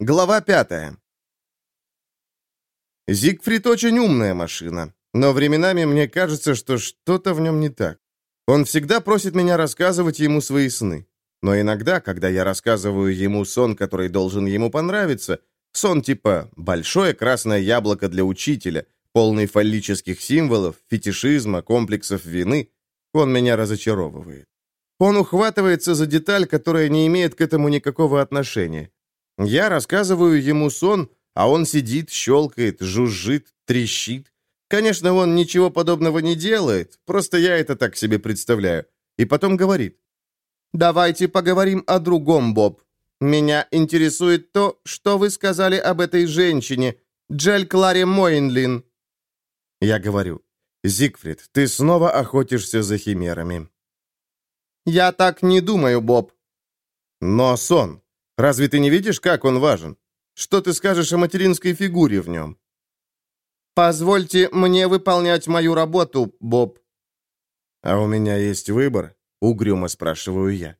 Глава пятая. Зигфрид очень умная машина, но временами мне кажется, что что-то в нем не так. Он всегда просит меня рассказывать ему свои сны. Но иногда, когда я рассказываю ему сон, который должен ему понравиться, сон типа «большое красное яблоко для учителя», полный фаллических символов, фетишизма, комплексов вины, он меня разочаровывает. Он ухватывается за деталь, которая не имеет к этому никакого отношения. Я рассказываю ему сон, а он сидит, щелкает, жужжит, трещит. Конечно, он ничего подобного не делает, просто я это так себе представляю. И потом говорит. «Давайте поговорим о другом, Боб. Меня интересует то, что вы сказали об этой женщине, Джель Кларе Мойнлин». Я говорю. «Зигфрид, ты снова охотишься за химерами». «Я так не думаю, Боб». «Но сон. Разве ты не видишь, как он важен? Что ты скажешь о материнской фигуре в нем?» «Позвольте мне выполнять мою работу, Боб». «А у меня есть выбор?» — угрюмо спрашиваю я.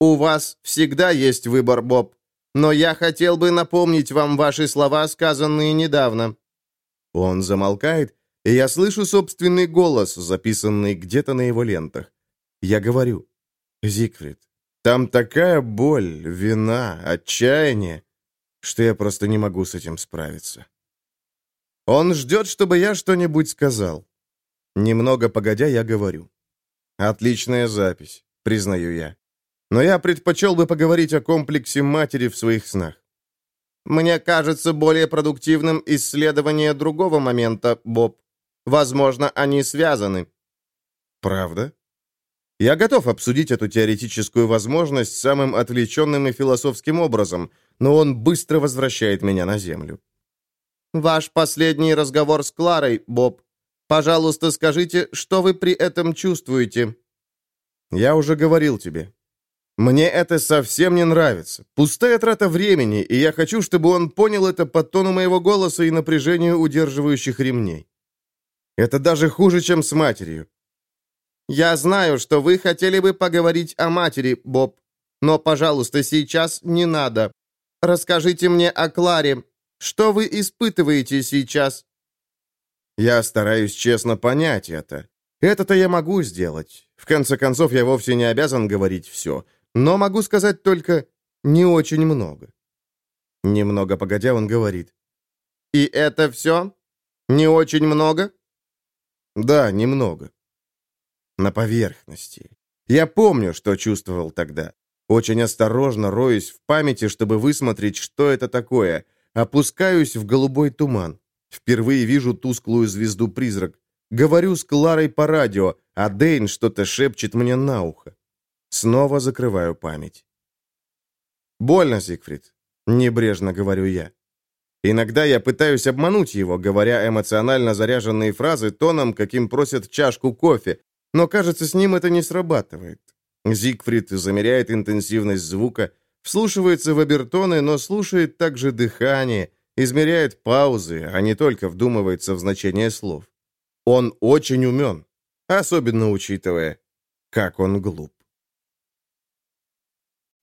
«У вас всегда есть выбор, Боб, но я хотел бы напомнить вам ваши слова, сказанные недавно». Он замолкает, и я слышу собственный голос, записанный где-то на его лентах. Я говорю, «Зигфрид, там такая боль, вина, отчаяние, что я просто не могу с этим справиться». Он ждет, чтобы я что-нибудь сказал. Немного погодя, я говорю. Отличная запись, признаю я. Но я предпочел бы поговорить о комплексе матери в своих снах. Мне кажется более продуктивным исследование другого момента, Боб. Возможно, они связаны. Правда? Я готов обсудить эту теоретическую возможность самым отвлеченным и философским образом, но он быстро возвращает меня на землю. «Ваш последний разговор с Кларой, Боб. Пожалуйста, скажите, что вы при этом чувствуете?» «Я уже говорил тебе. Мне это совсем не нравится. Пустая трата времени, и я хочу, чтобы он понял это по тону моего голоса и напряжению удерживающих ремней. Это даже хуже, чем с матерью. Я знаю, что вы хотели бы поговорить о матери, Боб, но, пожалуйста, сейчас не надо. Расскажите мне о Кларе, что вы испытываете сейчас?» Я стараюсь честно понять это. Это-то я могу сделать. В конце концов, я вовсе не обязан говорить все. Но могу сказать только не очень много. Немного погодя, он говорит. «И это все? Не очень много?» «Да, немного». На поверхности. Я помню, что чувствовал тогда. Очень осторожно роюсь в памяти, чтобы высмотреть, что это такое — Опускаюсь в голубой туман. Впервые вижу тусклую звезду-призрак. Говорю с Кларой по радио, а Дейн что-то шепчет мне на ухо. Снова закрываю память. «Больно, Зигфрид», — небрежно говорю я. Иногда я пытаюсь обмануть его, говоря эмоционально заряженные фразы тоном, каким просят чашку кофе, но, кажется, с ним это не срабатывает. Зигфрид замеряет интенсивность звука, Вслушивается в обертоны, но слушает также дыхание, измеряет паузы, а не только вдумывается в значение слов. Он очень умен, особенно учитывая, как он глуп.